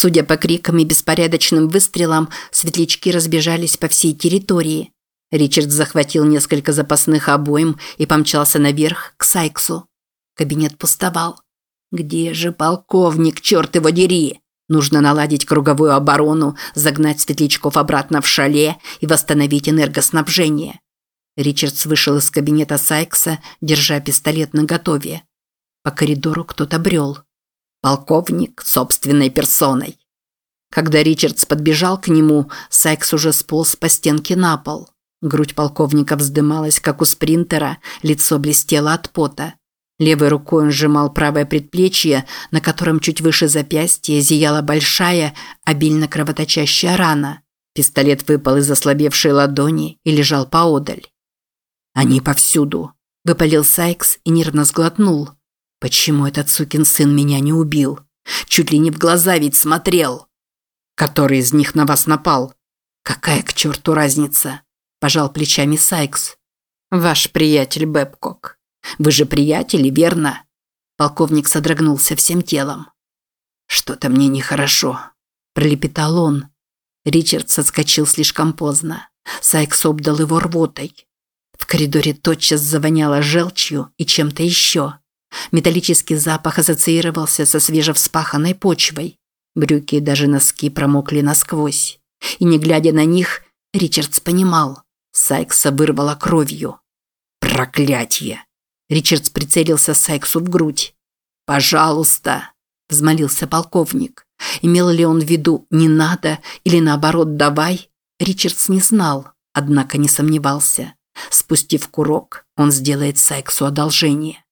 Судя по крикам и беспорядочным выстрелам, светлячки разбежались по всей территории. Ричард захватил несколько запасных обоим и помчался наверх к Сайксу. Кабинет пустовал. «Где же полковник, черт его дери?» Нужно наладить круговую оборону, загнать светлячков обратно в шале и восстановить энергоснабжение. Ричардс вышел из кабинета Сайкса, держа пистолет наготове. По коридору кто-то брел. Полковник собственной персоной. Когда Ричардс подбежал к нему, Сайкс уже сполз по стенке на пол. Грудь полковника вздымалась, как у спринтера, лицо блестело от пота. Левой рукой он сжимал правое предплечье, на котором чуть выше запястья зияла большая, обильно кровоточащая рана. Пистолет выпал из ослабевшей ладони и лежал поодаль. «Они повсюду», – выпалил Сайкс и нервно сглотнул. Почему этот сукин сын меня не убил? Чуть ли не в глаза ведь смотрел. Который из них на вас напал? Какая к черту разница? Пожал плечами Сайкс. Ваш приятель Бэбкок. Вы же приятели, верно? Полковник содрогнулся всем телом. Что-то мне нехорошо. Пролепетал он. Ричард соскочил слишком поздно. Сайкс обдал его рвотой. В коридоре тотчас завоняло желчью и чем-то еще. Металлический запах ассоциировался со свежевспаханной почвой. Брюки и даже носки промокли насквозь. И не глядя на них, Ричардс понимал. Сайкса вырвало кровью. «Проклятье!» Ричардс прицелился Сайксу в грудь. «Пожалуйста!» – взмолился полковник. Имел ли он в виду «не надо» или наоборот «давай»? Ричардс не знал, однако не сомневался. Спустив курок, он сделает Сайксу одолжение.